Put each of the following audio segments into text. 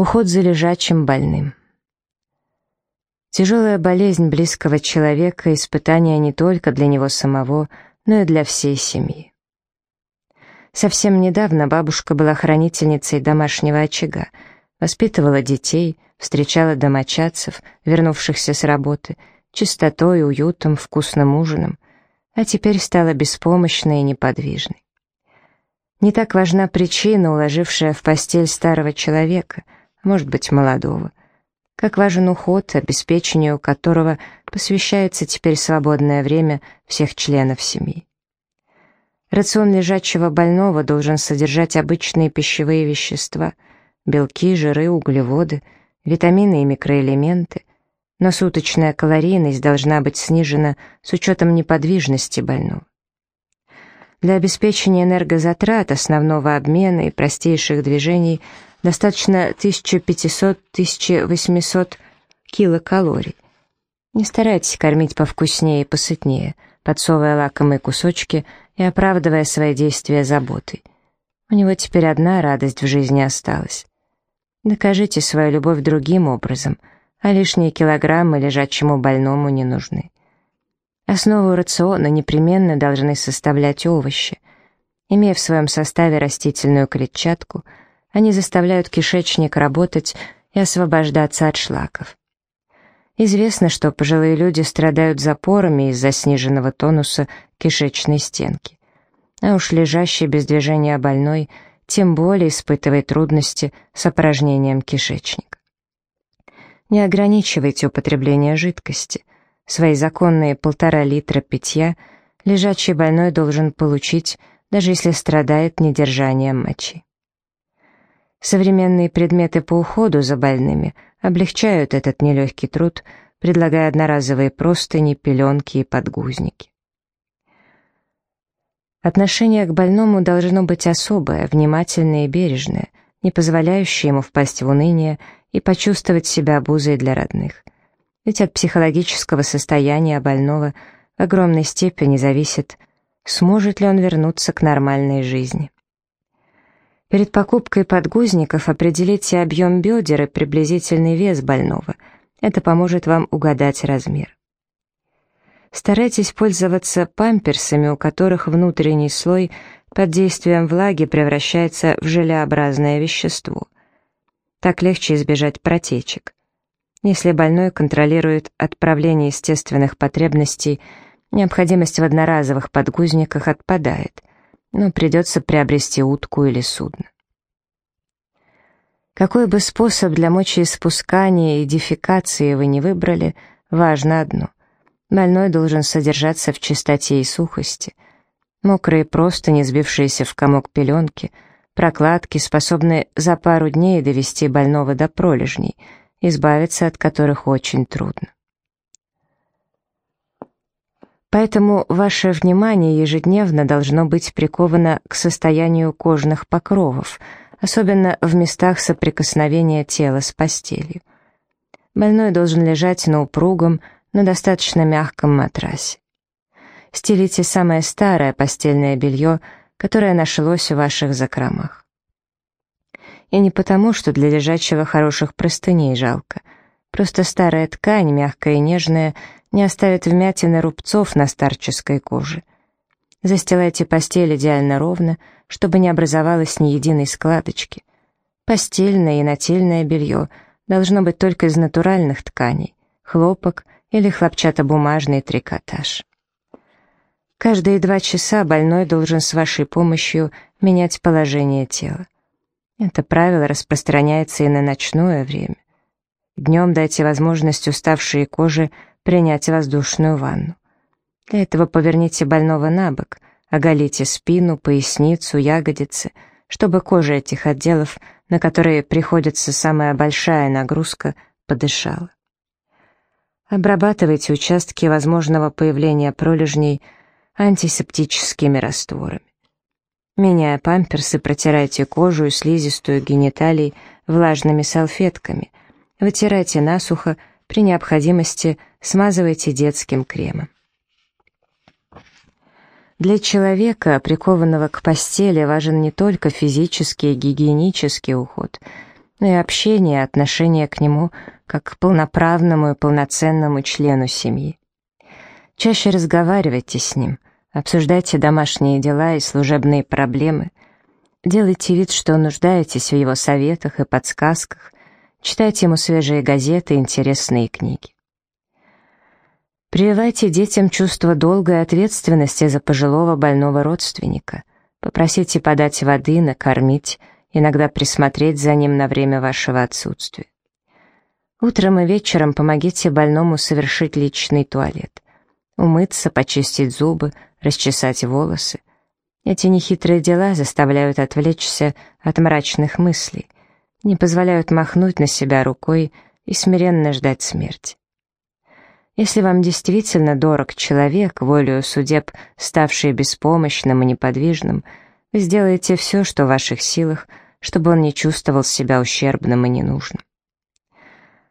Уход за лежачим больным. Тяжелая болезнь близкого человека — испытание не только для него самого, но и для всей семьи. Совсем недавно бабушка была хранительницей домашнего очага, воспитывала детей, встречала домочадцев, вернувшихся с работы, чистотой, уютом, вкусным ужином, а теперь стала беспомощной и неподвижной. Не так важна причина, уложившая в постель старого человека, может быть, молодого, как важен уход, обеспечению которого посвящается теперь свободное время всех членов семьи. Рацион лежачего больного должен содержать обычные пищевые вещества, белки, жиры, углеводы, витамины и микроэлементы, но суточная калорийность должна быть снижена с учетом неподвижности больного. Для обеспечения энергозатрат, основного обмена и простейших движений достаточно 1500-1800 килокалорий. Не старайтесь кормить повкуснее и посытнее, подсовывая лакомые кусочки и оправдывая свои действия заботой. У него теперь одна радость в жизни осталась. Докажите свою любовь другим образом, а лишние килограммы лежачему больному не нужны. Основу рациона непременно должны составлять овощи. Имея в своем составе растительную клетчатку, они заставляют кишечник работать и освобождаться от шлаков. Известно, что пожилые люди страдают запорами из-за сниженного тонуса кишечной стенки. А уж лежащий без движения больной тем более испытывает трудности с опорожнением кишечника. Не ограничивайте употребление жидкости. Свои законные полтора литра питья лежачий больной должен получить, даже если страдает недержанием мочи. Современные предметы по уходу за больными облегчают этот нелегкий труд, предлагая одноразовые простыни, пеленки и подгузники. Отношение к больному должно быть особое, внимательное и бережное, не позволяющее ему впасть в уныние и почувствовать себя обузой для родных – ведь от психологического состояния больного в огромной степени зависит, сможет ли он вернуться к нормальной жизни. Перед покупкой подгузников определите объем бедер и приблизительный вес больного. Это поможет вам угадать размер. Старайтесь пользоваться памперсами, у которых внутренний слой под действием влаги превращается в желеобразное вещество. Так легче избежать протечек. Если больной контролирует отправление естественных потребностей, необходимость в одноразовых подгузниках отпадает, но придется приобрести утку или судно. Какой бы способ для мочеиспускания и дефекации вы не выбрали, важно одно — больной должен содержаться в чистоте и сухости. Мокрые простыни, сбившиеся в комок пеленки, прокладки, способны за пару дней довести больного до пролежней — избавиться от которых очень трудно. Поэтому ваше внимание ежедневно должно быть приковано к состоянию кожных покровов, особенно в местах соприкосновения тела с постелью. Больной должен лежать на упругом, но достаточно мягком матрасе. Стелите самое старое постельное белье, которое нашлось в ваших закромах. И не потому, что для лежачего хороших простыней жалко. Просто старая ткань, мягкая и нежная, не оставит вмятин и рубцов на старческой коже. Застилайте постель идеально ровно, чтобы не образовалось ни единой складочки. Постельное и нательное белье должно быть только из натуральных тканей, хлопок или хлопчатобумажный трикотаж. Каждые два часа больной должен с вашей помощью менять положение тела. Это правило распространяется и на ночное время. Днем дайте возможность уставшей коже принять воздушную ванну. Для этого поверните больного на бок, оголите спину, поясницу, ягодицы, чтобы кожа этих отделов, на которые приходится самая большая нагрузка, подышала. Обрабатывайте участки возможного появления пролежней антисептическими растворами. Меняя памперсы, протирайте кожу и слизистую гениталий влажными салфетками. Вытирайте насухо, при необходимости смазывайте детским кремом. Для человека, прикованного к постели, важен не только физический и гигиенический уход, но и общение отношение к нему как к полноправному и полноценному члену семьи. Чаще разговаривайте с ним, обсуждайте домашние дела и служебные проблемы, делайте вид, что нуждаетесь в его советах и подсказках, читайте ему свежие газеты и интересные книги. Прививайте детям чувство долга и ответственности за пожилого больного родственника. Попросите подать воды, накормить, иногда присмотреть за ним на время вашего отсутствия. Утром и вечером помогите больному совершить личный туалет. Умыться, почистить зубы, расчесать волосы. Эти нехитрые дела заставляют отвлечься от мрачных мыслей, не позволяют махнуть на себя рукой и смиренно ждать смерти. Если вам действительно дорог человек, волею судеб, ставший беспомощным и неподвижным, вы сделаете все, что в ваших силах, чтобы он не чувствовал себя ущербным и ненужным.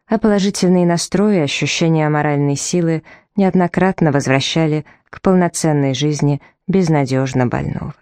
А положительные настрои и ощущения моральной силы неоднократно возвращали к полноценной жизни безнадежно больного.